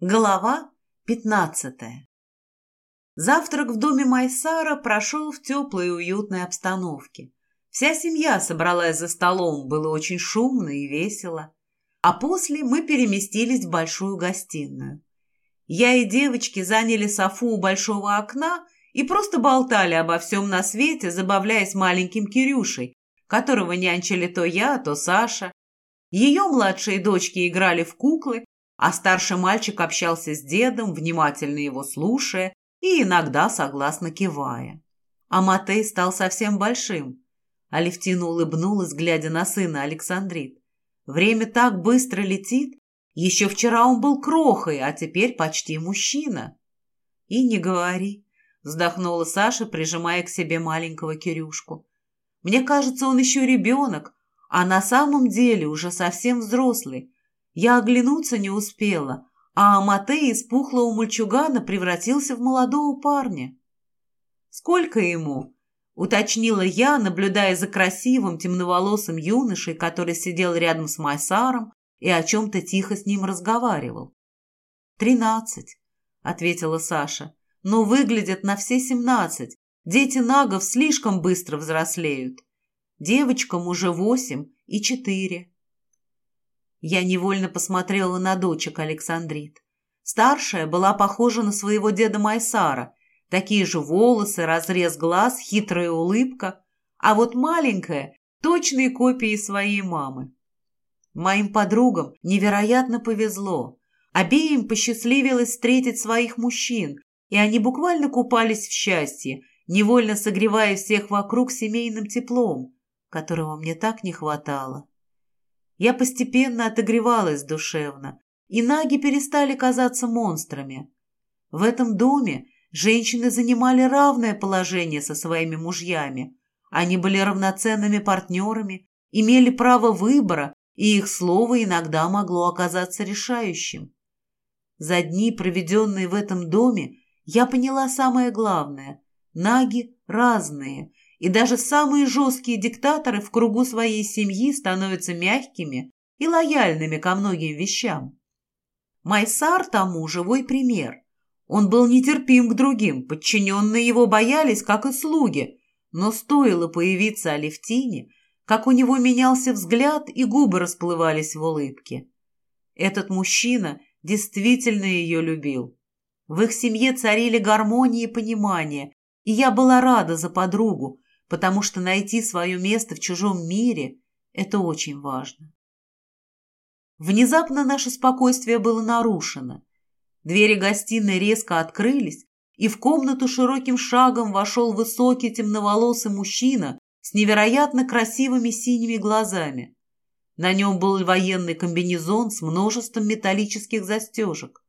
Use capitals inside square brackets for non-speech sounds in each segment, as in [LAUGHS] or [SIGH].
Глава пятнадцатая Завтрак в доме Майсара прошел в теплой и уютной обстановке. Вся семья собралась за столом, было очень шумно и весело. А после мы переместились в большую гостиную. Я и девочки заняли софу у большого окна и просто болтали обо всем на свете, забавляясь маленьким Кирюшей, которого нянчили то я, то Саша. Ее младшие дочки играли в куклы, а старший мальчик общался с дедом, внимательно его слушая и иногда согласно кивая. А Матей стал совсем большим. Алевтина улыбнулась, глядя на сына Александрит. Время так быстро летит. Еще вчера он был крохой, а теперь почти мужчина. И не говори, вздохнула Саша, прижимая к себе маленького Кирюшку. Мне кажется, он еще ребенок, а на самом деле уже совсем взрослый. Я оглянуться не успела, а Матей из пухлого мальчугана превратился в молодого парня. «Сколько ему?» — уточнила я, наблюдая за красивым темноволосым юношей, который сидел рядом с Майсаром и о чем-то тихо с ним разговаривал. «Тринадцать», — ответила Саша, — «но выглядят на все семнадцать. Дети нагов слишком быстро взрослеют. Девочкам уже восемь и четыре». Я невольно посмотрела на дочек Александрит. Старшая была похожа на своего деда Майсара. Такие же волосы, разрез глаз, хитрая улыбка. А вот маленькая – точные копии своей мамы. Моим подругам невероятно повезло. Обеим посчастливилось встретить своих мужчин, и они буквально купались в счастье, невольно согревая всех вокруг семейным теплом, которого мне так не хватало. Я постепенно отогревалась душевно, и наги перестали казаться монстрами. В этом доме женщины занимали равное положение со своими мужьями. Они были равноценными партнерами, имели право выбора, и их слово иногда могло оказаться решающим. За дни, проведенные в этом доме, я поняла самое главное – наги разные – и даже самые жесткие диктаторы в кругу своей семьи становятся мягкими и лояльными ко многим вещам. Майсар тому живой пример. Он был нетерпим к другим, подчиненные его боялись, как и слуги, но стоило появиться Алевтине, как у него менялся взгляд и губы расплывались в улыбке. Этот мужчина действительно ее любил. В их семье царили гармония и понимание, и я была рада за подругу, потому что найти свое место в чужом мире – это очень важно. Внезапно наше спокойствие было нарушено. Двери гостиной резко открылись, и в комнату широким шагом вошел высокий темноволосый мужчина с невероятно красивыми синими глазами. На нем был военный комбинезон с множеством металлических застежек.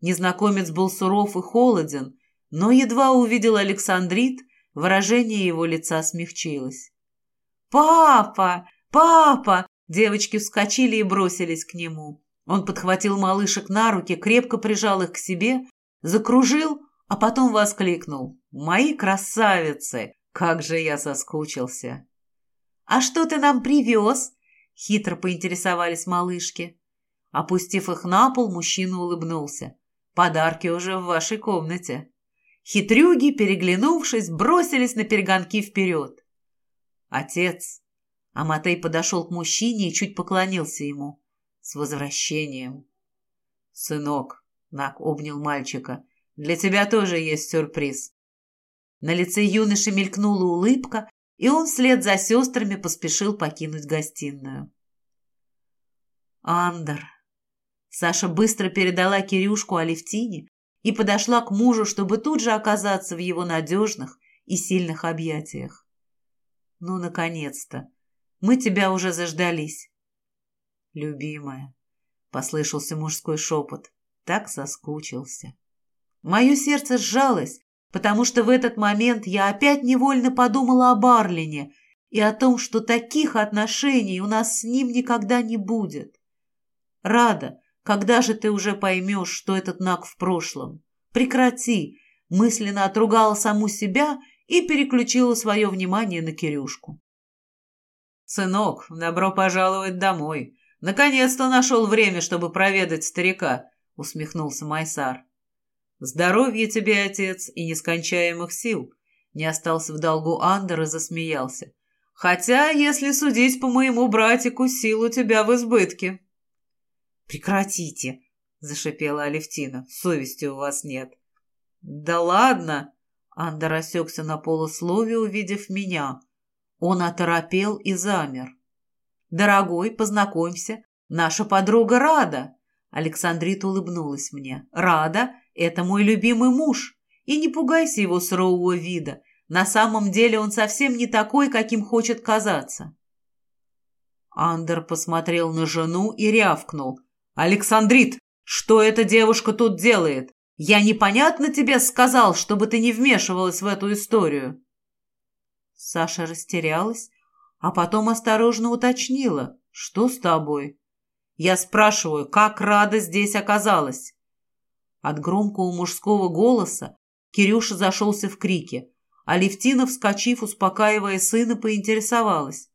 Незнакомец был суров и холоден, но едва увидел Александрит, Выражение его лица смягчилось. «Папа! Папа!» Девочки вскочили и бросились к нему. Он подхватил малышек на руки, крепко прижал их к себе, закружил, а потом воскликнул. «Мои красавицы! Как же я соскучился!» «А что ты нам привез?» — хитро поинтересовались малышки. Опустив их на пол, мужчина улыбнулся. «Подарки уже в вашей комнате». Хитрюги, переглянувшись, бросились на перегонки вперед. «Отец!» Аматей подошел к мужчине и чуть поклонился ему. «С возвращением!» «Сынок!» — Нак обнял мальчика. «Для тебя тоже есть сюрприз!» На лице юноши мелькнула улыбка, и он вслед за сестрами поспешил покинуть гостиную. «Андер!» Саша быстро передала Кирюшку Алевтине, и подошла к мужу, чтобы тут же оказаться в его надежных и сильных объятиях. «Ну, наконец-то! Мы тебя уже заждались!» «Любимая!» — послышался мужской шепот. Так соскучился. Мое сердце сжалось, потому что в этот момент я опять невольно подумала о Барлине и о том, что таких отношений у нас с ним никогда не будет. Рада, когда же ты уже поймешь, что этот Наг в прошлом? Прекрати!» Мысленно отругала саму себя и переключила свое внимание на Кирюшку. «Сынок, добро пожаловать домой. Наконец-то нашел время, чтобы проведать старика. усмехнулся Майсар. Здоровья тебе, отец, и нескончаемых сил. Не остался в долгу Андер и засмеялся. Хотя, если судить по моему братику, сил у тебя в избытке. Прекратите, зашипела Алевтина. Совести у вас нет. Да ладно! Андер осекся на полусловие, увидев меня. Он оторопел и замер. «Дорогой, познакомься, наша подруга Рада!» Александрита улыбнулась мне. «Рада — это мой любимый муж, и не пугайся его сурового вида. На самом деле он совсем не такой, каким хочет казаться». Андер посмотрел на жену и рявкнул. «Александрит, что эта девушка тут делает? Я непонятно тебе сказал, чтобы ты не вмешивалась в эту историю». Саша растерялась, а потом осторожно уточнила. «Что с тобой?» Я спрашиваю, как Рада здесь оказалась? От громкого мужского голоса Кирюша зашелся в крике, а Левтина, вскочив, успокаивая сына, поинтересовалась.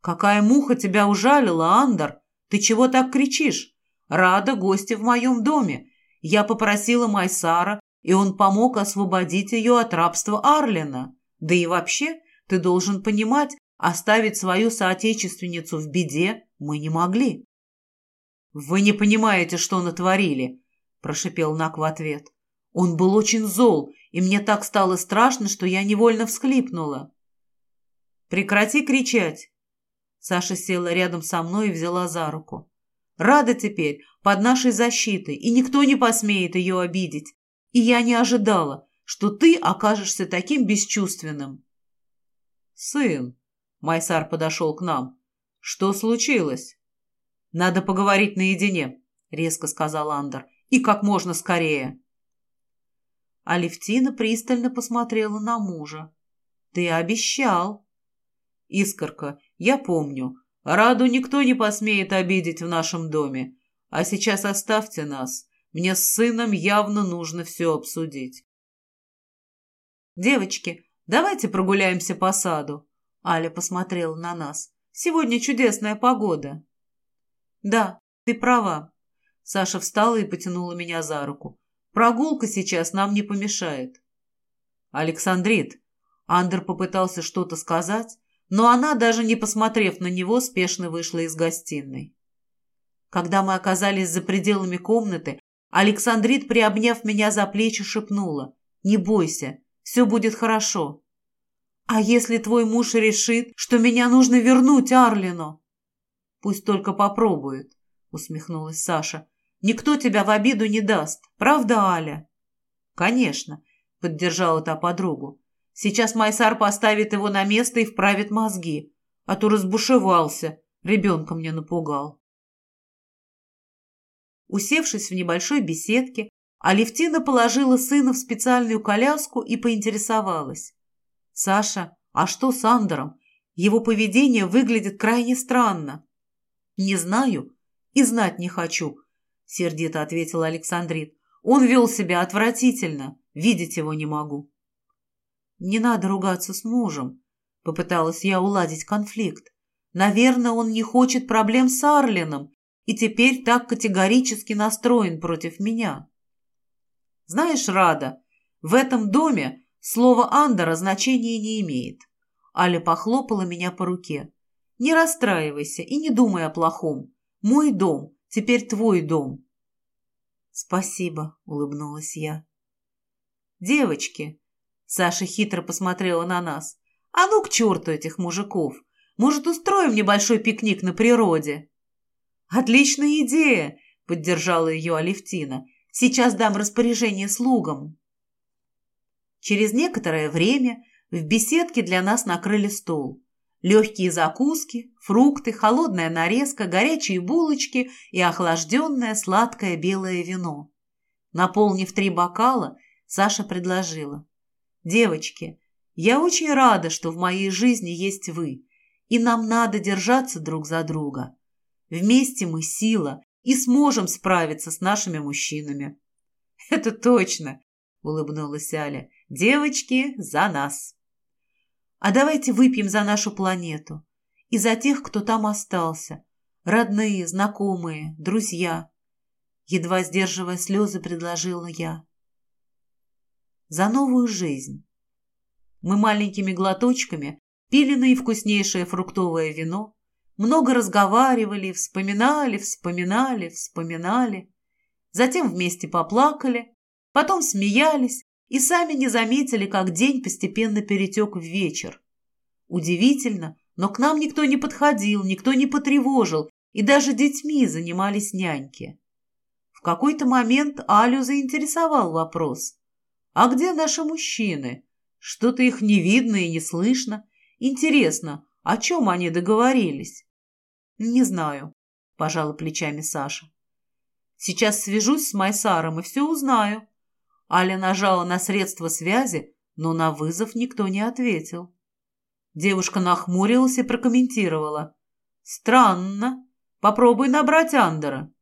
«Какая муха тебя ужалила, Андер? Ты чего так кричишь? Рада гости в моем доме. Я попросила Майсара, и он помог освободить ее от рабства Арлина. Да и вообще, ты должен понимать, оставить свою соотечественницу в беде мы не могли». «Вы не понимаете, что натворили», – прошипел Нак в ответ. Он был очень зол, и мне так стало страшно, что я невольно всхлипнула. «Прекрати кричать!» Саша села рядом со мной и взяла за руку. «Рада теперь под нашей защитой, и никто не посмеет ее обидеть. И я не ожидала, что ты окажешься таким бесчувственным». «Сын», — Майсар подошел к нам, — «что случилось?» «Надо поговорить наедине», — резко сказал Андер. «И как можно скорее». Алевтина пристально посмотрела на мужа. «Ты обещал». «Искорка, я помню. Раду никто не посмеет обидеть в нашем доме. А сейчас оставьте нас. Мне с сыном явно нужно все обсудить». «Девочки, давайте прогуляемся по саду». Аля посмотрела на нас. «Сегодня чудесная погода». «Да, ты права». Саша встала и потянула меня за руку. «Прогулка сейчас нам не помешает». «Александрит!» Андер попытался что-то сказать, но она, даже не посмотрев на него, спешно вышла из гостиной. Когда мы оказались за пределами комнаты, Александрит, приобняв меня за плечи, шепнула. «Не бойся, все будет хорошо». «А если твой муж решит, что меня нужно вернуть Арлину?» Пусть только попробует, усмехнулась Саша. Никто тебя в обиду не даст. Правда, Аля? Конечно, поддержала та подругу. Сейчас Майсар поставит его на место и вправит мозги. А то разбушевался. Ребенка мне напугал. Усевшись в небольшой беседке, Алевтина положила сына в специальную коляску и поинтересовалась. «Саша, а что с Андером? Его поведение выглядит крайне странно». «Не знаю и знать не хочу», — сердито ответил Александрит. «Он вел себя отвратительно, видеть его не могу». «Не надо ругаться с мужем», — попыталась я уладить конфликт. «Наверное, он не хочет проблем с Арлином и теперь так категорически настроен против меня». «Знаешь, Рада, в этом доме слово Андера значения не имеет». Аля похлопала меня по руке. Не расстраивайся и не думай о плохом. Мой дом, теперь твой дом. Спасибо, улыбнулась я. Девочки, Саша хитро посмотрела на нас. А ну к черту этих мужиков. Может, устроим небольшой пикник на природе? Отличная идея, поддержала ее Алевтина. Сейчас дам распоряжение слугам. Через некоторое время в беседке для нас накрыли стол. Легкие закуски, фрукты, холодная нарезка, горячие булочки и охлажденное сладкое белое вино. Наполнив три бокала, Саша предложила. «Девочки, я очень рада, что в моей жизни есть вы, и нам надо держаться друг за друга. Вместе мы сила и сможем справиться с нашими мужчинами». [LAUGHS] «Это точно!» — улыбнулась Аля. «Девочки, за нас!» А давайте выпьем за нашу планету и за тех, кто там остался. Родные, знакомые, друзья. Едва сдерживая слезы, предложила я. За новую жизнь. Мы маленькими глоточками пили наивкуснейшее фруктовое вино, много разговаривали, вспоминали, вспоминали, вспоминали. Затем вместе поплакали, потом смеялись и сами не заметили, как день постепенно перетек в вечер. Удивительно, но к нам никто не подходил, никто не потревожил, и даже детьми занимались няньки. В какой-то момент Алю заинтересовал вопрос. «А где наши мужчины? Что-то их не видно и не слышно. Интересно, о чем они договорились?» «Не знаю», – пожала плечами Саша. «Сейчас свяжусь с Майсаром и все узнаю». Аля нажала на средство связи, но на вызов никто не ответил. Девушка нахмурилась и прокомментировала. «Странно. Попробуй набрать Андера».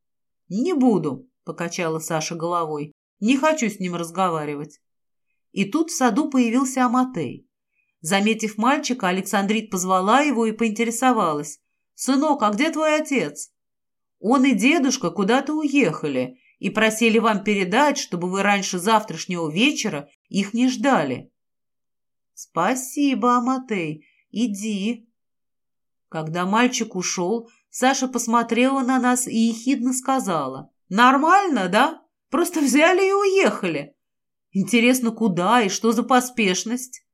«Не буду», — покачала Саша головой. «Не хочу с ним разговаривать». И тут в саду появился Аматей. Заметив мальчика, Александрит позвала его и поинтересовалась. «Сынок, а где твой отец?» «Он и дедушка куда-то уехали и просили вам передать, чтобы вы раньше завтрашнего вечера их не ждали». «Спасибо, Аматей. Иди». Когда мальчик ушел, Саша посмотрела на нас и ехидно сказала. «Нормально, да? Просто взяли и уехали. Интересно, куда и что за поспешность?»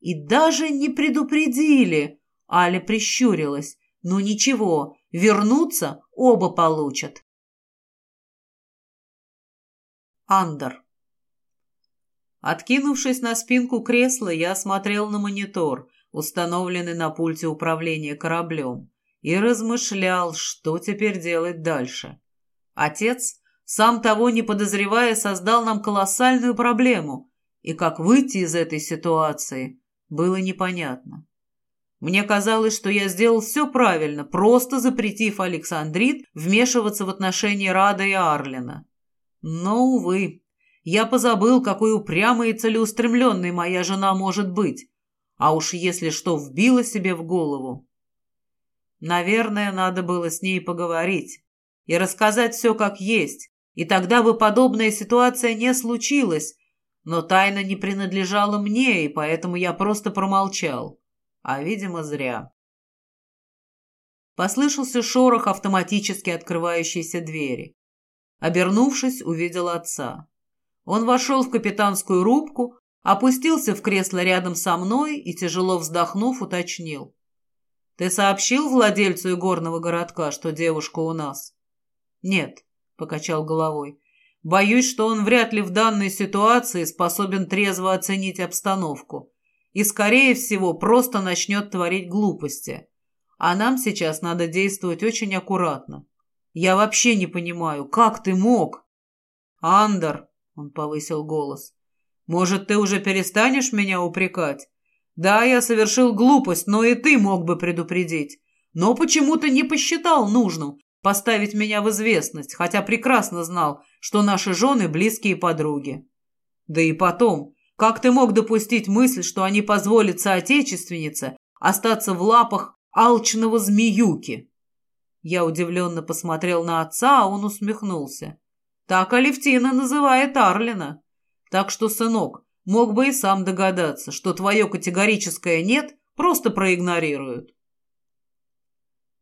«И даже не предупредили!» Аля прищурилась. «Ну ничего, вернуться оба получат». Андер Откинувшись на спинку кресла, я смотрел на монитор, установленный на пульте управления кораблем, и размышлял, что теперь делать дальше. Отец, сам того не подозревая, создал нам колоссальную проблему, и как выйти из этой ситуации, было непонятно. Мне казалось, что я сделал все правильно, просто запретив Александрит вмешиваться в отношения Рада и Арлина. Но, увы, я позабыл, какой упрямой и целеустремленной моя жена может быть. А уж если что вбило себе в голову. Наверное, надо было с ней поговорить и рассказать все как есть, и тогда бы подобная ситуация не случилась, но тайна не принадлежала мне, и поэтому я просто промолчал. А, видимо, зря. Послышался шорох автоматически открывающейся двери. Обернувшись, увидел отца. Он вошел в капитанскую рубку, опустился в кресло рядом со мной и, тяжело вздохнув, уточнил. «Ты сообщил владельцу игорного городка, что девушка у нас?» «Нет», — покачал головой. «Боюсь, что он вряд ли в данной ситуации способен трезво оценить обстановку и, скорее всего, просто начнет творить глупости. А нам сейчас надо действовать очень аккуратно. Я вообще не понимаю, как ты мог?» «Андер», он повысил голос. «Может, ты уже перестанешь меня упрекать? Да, я совершил глупость, но и ты мог бы предупредить. Но почему-то не посчитал нужным поставить меня в известность, хотя прекрасно знал, что наши жены – близкие подруги. Да и потом, как ты мог допустить мысль, что они позволят соотечественнице остаться в лапах алчного змеюки?» Я удивленно посмотрел на отца, а он усмехнулся. Так Алевтина называет Арлина. Так что, сынок, мог бы и сам догадаться, что твое категорическое «нет» просто проигнорируют.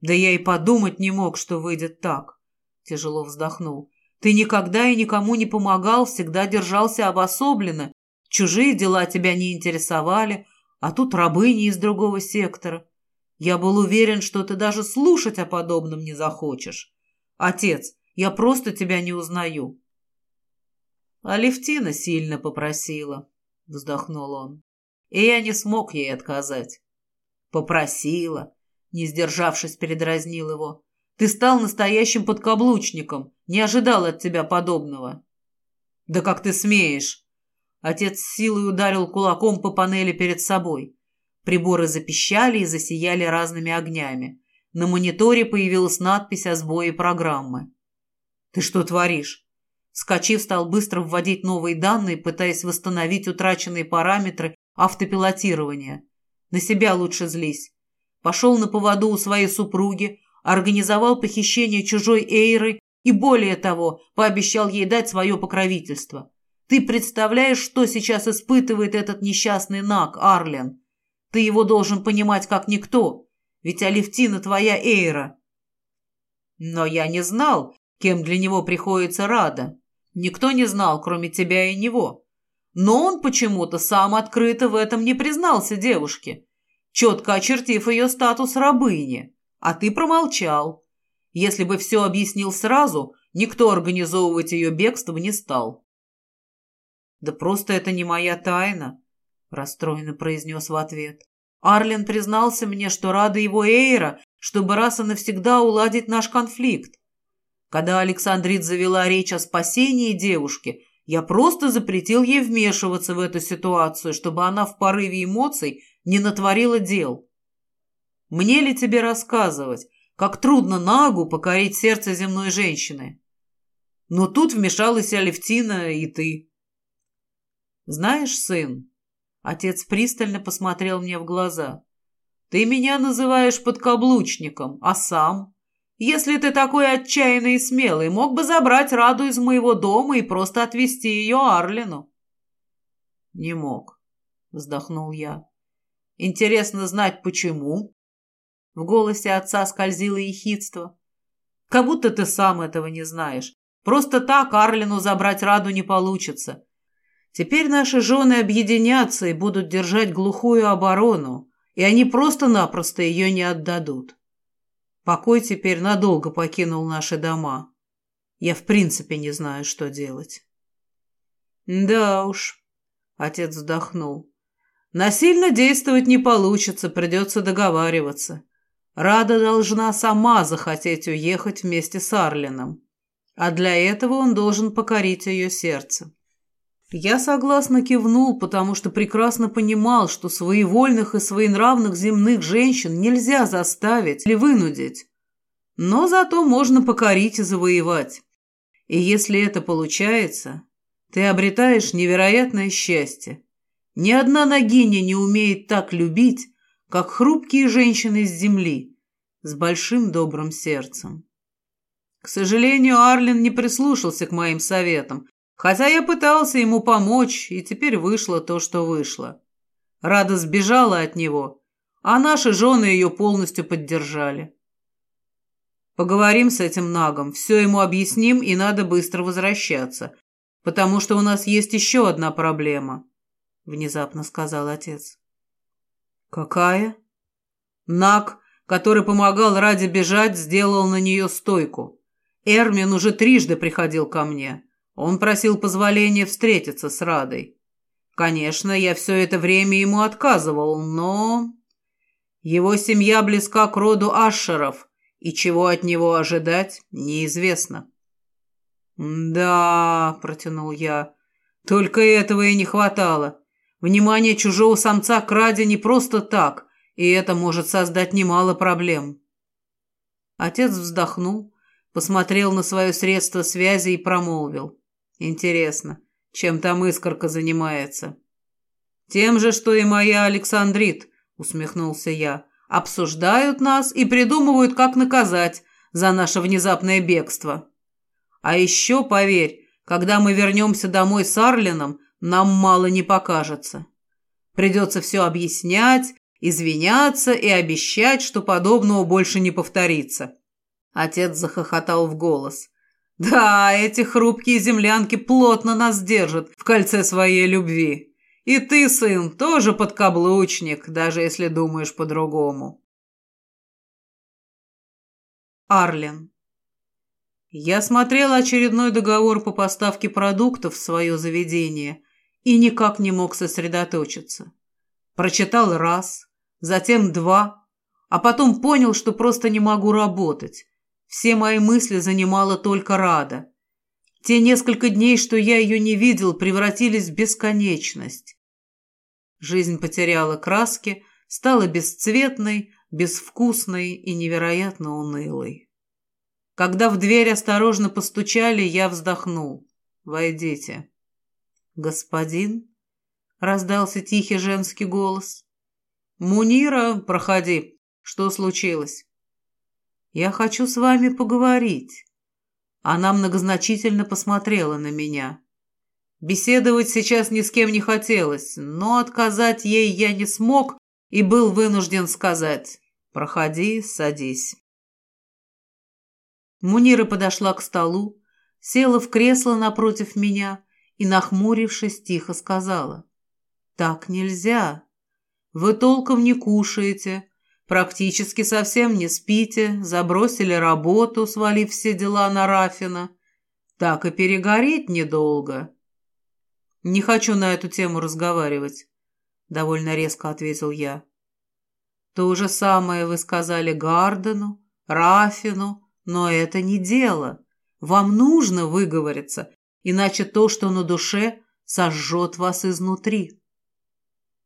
Да я и подумать не мог, что выйдет так. Тяжело вздохнул. Ты никогда и никому не помогал, всегда держался обособленно. Чужие дела тебя не интересовали, а тут рабыни из другого сектора. Я был уверен, что ты даже слушать о подобном не захочешь. Отец, я просто тебя не узнаю». Алевтина сильно попросила, — вздохнул он. И я не смог ей отказать. Попросила, не сдержавшись, передразнил его. Ты стал настоящим подкаблучником, не ожидал от тебя подобного. Да как ты смеешь? Отец с силой ударил кулаком по панели перед собой. Приборы запищали и засияли разными огнями. На мониторе появилась надпись о сбое программы. «Ты что творишь?» Скочив, стал быстро вводить новые данные, пытаясь восстановить утраченные параметры автопилотирования. На себя лучше злись. Пошел на поводу у своей супруги, организовал похищение чужой Эйры И более того, пообещал ей дать свое покровительство. Ты представляешь, что сейчас испытывает этот несчастный Нак, Арлен? Ты его должен понимать как никто, ведь Алевтина твоя Эйра. Но я не знал, кем для него приходится Рада. Никто не знал, кроме тебя и него. Но он почему-то сам открыто в этом не признался девушке, четко очертив ее статус рабыни. А ты промолчал. Если бы все объяснил сразу, никто организовывать ее бегство не стал. «Да просто это не моя тайна», — расстроенно произнес в ответ. Арлен признался мне, что рада его Эйра, чтобы раз и навсегда уладить наш конфликт. Когда Александрит завела речь о спасении девушки, я просто запретил ей вмешиваться в эту ситуацию, чтобы она в порыве эмоций не натворила дел. Мне ли тебе рассказывать, как трудно Нагу покорить сердце земной женщины? Но тут вмешалась Алевтина и ты. Знаешь, сын, отец пристально посмотрел мне в глаза, ты меня называешь подкаблучником, а сам? Если ты такой отчаянный и смелый, мог бы забрать Раду из моего дома и просто отвезти ее Арлину. Не мог, вздохнул я. Интересно знать, почему. В голосе отца скользило ехидство. Как будто ты сам этого не знаешь. Просто так Арлину забрать Раду не получится. Теперь наши жены объединятся и будут держать глухую оборону, и они просто-напросто ее не отдадут. Покой теперь надолго покинул наши дома. Я в принципе не знаю, что делать. Да уж, отец вздохнул. Насильно действовать не получится, придется договариваться. Рада должна сама захотеть уехать вместе с Арлином, а для этого он должен покорить ее сердце. Я согласно кивнул, потому что прекрасно понимал, что своевольных и своенравных земных женщин нельзя заставить или вынудить. Но зато можно покорить и завоевать. И если это получается, ты обретаешь невероятное счастье. Ни одна ногиня не умеет так любить, как хрупкие женщины с земли, с большим добрым сердцем. К сожалению, Арлин не прислушался к моим советам, хотя я пытался ему помочь, и теперь вышло то, что вышло. Рада сбежала от него, а наши жены ее полностью поддержали. Поговорим с этим нагом, все ему объясним, и надо быстро возвращаться, потому что у нас есть еще одна проблема. — внезапно сказал отец. «Какая?» Нак, который помогал Раде бежать, сделал на нее стойку. Эрмин уже трижды приходил ко мне. Он просил позволения встретиться с Радой. Конечно, я все это время ему отказывал, но... Его семья близка к роду Ашеров, и чего от него ожидать, неизвестно. «Да», — протянул я, — «только этого и не хватало. Внимание чужого самца к раде не просто так, и это может создать немало проблем. Отец вздохнул, посмотрел на свое средство связи и промолвил. Интересно, чем там искорка занимается? Тем же, что и моя Александрит, усмехнулся я. Обсуждают нас и придумывают, как наказать за наше внезапное бегство. А еще, поверь, когда мы вернемся домой с Арлином, нам мало не покажется. Придется все объяснять, извиняться и обещать, что подобного больше не повторится. Отец захохотал в голос. «Да, эти хрупкие землянки плотно нас держат в кольце своей любви. И ты, сын, тоже подкаблучник, даже если думаешь по-другому». Арлен Я смотрел очередной договор по поставке продуктов в свое заведение и никак не мог сосредоточиться. Прочитал раз, затем два, а потом понял, что просто не могу работать. Все мои мысли занимала только Рада. Те несколько дней, что я ее не видел, превратились в бесконечность. Жизнь потеряла краски, стала бесцветной, безвкусной и невероятно унылой. Когда в дверь осторожно постучали, я вздохнул. «Войдите». «Господин?» — раздался тихий женский голос. «Мунира, проходи. Что случилось?» «Я хочу с вами поговорить». Она многозначительно посмотрела на меня. Беседовать сейчас ни с кем не хотелось, но отказать ей я не смог и был вынужден сказать «Проходи, садись». Мунира подошла к столу, села в кресло напротив меня и, нахмурившись, тихо сказала «Так нельзя. Вы толком не кушаете, практически совсем не спите, забросили работу, свалив все дела на Рафина. Так и перегореть недолго». «Не хочу на эту тему разговаривать», — довольно резко ответил я. «То же самое вы сказали Гардену, Рафину, но это не дело. Вам нужно выговориться, иначе то, что на душе, сожжет вас изнутри».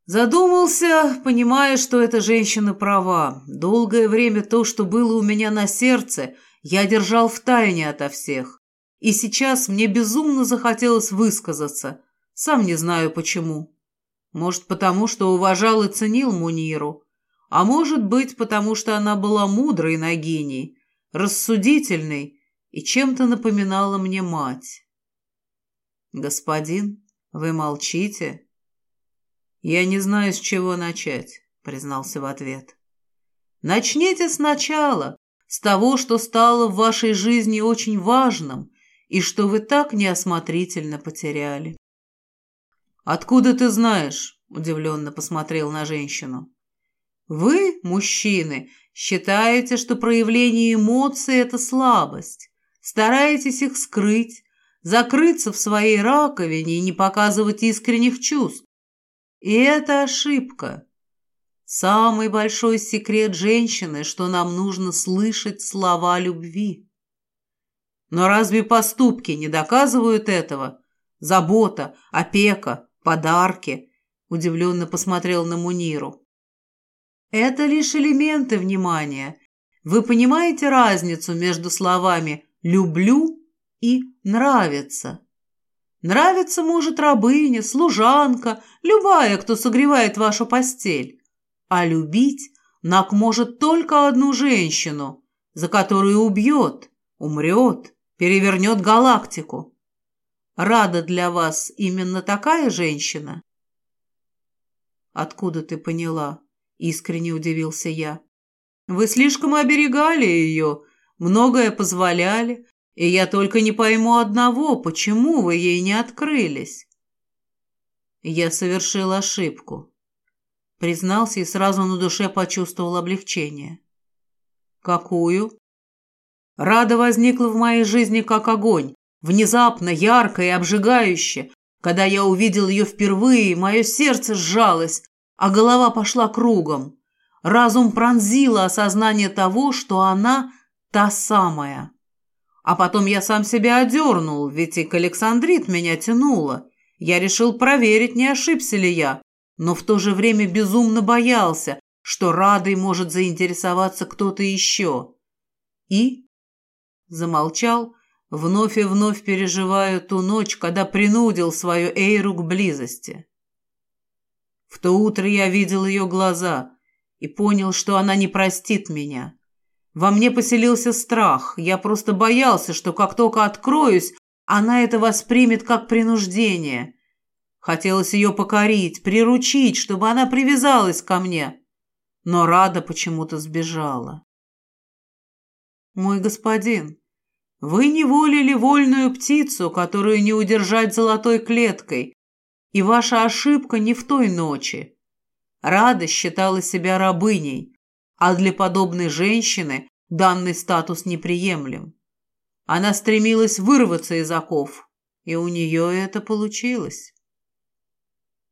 Задумался, понимая, что эта женщина права. Долгое время то, что было у меня на сердце, я держал в тайне ото всех. И сейчас мне безумно захотелось высказаться, сам не знаю почему. Может, потому что уважал и ценил Муниру. А может быть, потому что она была мудрой Нагиней, рассудительной и чем-то напоминала мне мать. «Господин, вы молчите?» «Я не знаю, с чего начать», — признался в ответ. «Начните сначала, с того, что стало в вашей жизни очень важным и что вы так неосмотрительно потеряли». «Откуда ты знаешь?» – удивленно посмотрел на женщину. «Вы, мужчины, считаете, что проявление эмоций – это слабость. Стараетесь их скрыть, закрыться в своей раковине и не показывать искренних чувств. И это ошибка. Самый большой секрет женщины, что нам нужно слышать слова любви. Но разве поступки не доказывают этого? Забота, опека, подарки», — удивленно посмотрел на Муниру. «Это лишь элементы внимания. Вы понимаете разницу между словами «люблю» и «нравится»?» Нравится может рабыня, служанка, любая, кто согревает вашу постель. А любить Нак может только одну женщину, за которую убьет, умрет, перевернет галактику. Рада для вас именно такая женщина?» «Откуда ты поняла?» — искренне удивился я. «Вы слишком оберегали ее, многое позволяли, и я только не пойму одного, почему вы ей не открылись». Я совершил ошибку. Признался и сразу на душе почувствовал облегчение. «Какую?» Рада возникла в моей жизни как огонь, Внезапно, ярко и обжигающе. Когда я увидел ее впервые, мое сердце сжалось, а голова пошла кругом. Разум пронзило осознание того, что она та самая. А потом я сам себя одернул, ведь и к Александрит меня тянуло. Я решил проверить, не ошибся ли я, но в то же время безумно боялся, что Радой может заинтересоваться кто-то еще. И замолчал, Вновь и вновь переживаю ту ночь, когда принудил свою Эйру к близости. В то утро я видел ее глаза и понял, что она не простит меня. Во мне поселился страх. Я просто боялся, что как только откроюсь, она это воспримет как принуждение. Хотелось ее покорить, приручить, чтобы она привязалась ко мне. Но Рада почему-то сбежала. «Мой господин», вы неволили вольную птицу, которую не удержать золотой клеткой, и ваша ошибка не в той ночи. Рада считала себя рабыней, а для подобной женщины данный статус неприемлем. Она стремилась вырваться из оков, и у нее это получилось.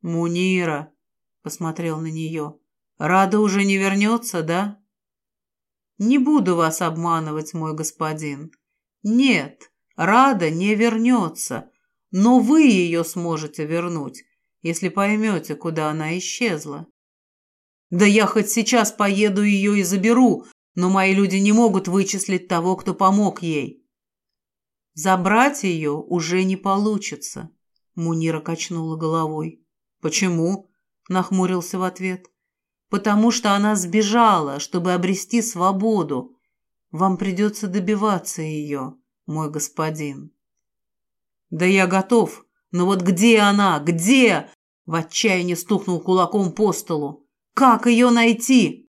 «Мунира», — посмотрел на нее, — «Рада уже не вернется, да?» «Не буду вас обманывать, мой господин. Нет, Рада не вернется, но вы ее сможете вернуть, если поймете, куда она исчезла. Да я хоть сейчас поеду ее и заберу, но мои люди не могут вычислить того, кто помог ей. Забрать ее уже не получится, Мунира качнула головой. Почему? Нахмурился в ответ. Потому что она сбежала, чтобы обрести свободу, вам придется добиваться ее, мой господин. Да я готов, но вот где она, где? В отчаянии стукнул кулаком по столу. Как ее найти?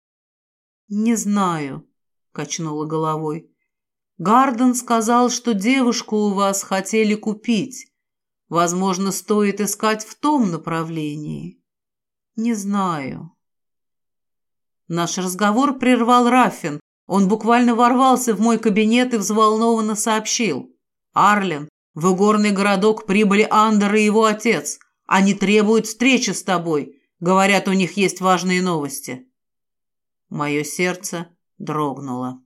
Не знаю, качнула головой. Гарден сказал, что девушку у вас хотели купить. Возможно, стоит искать в том направлении. Не знаю. Наш разговор прервал Раффин. Он буквально ворвался в мой кабинет и взволнованно сообщил. «Арлен, в игорный городок прибыли Андер и его отец. Они требуют встречи с тобой. Говорят, у них есть важные новости». Мое сердце дрогнуло.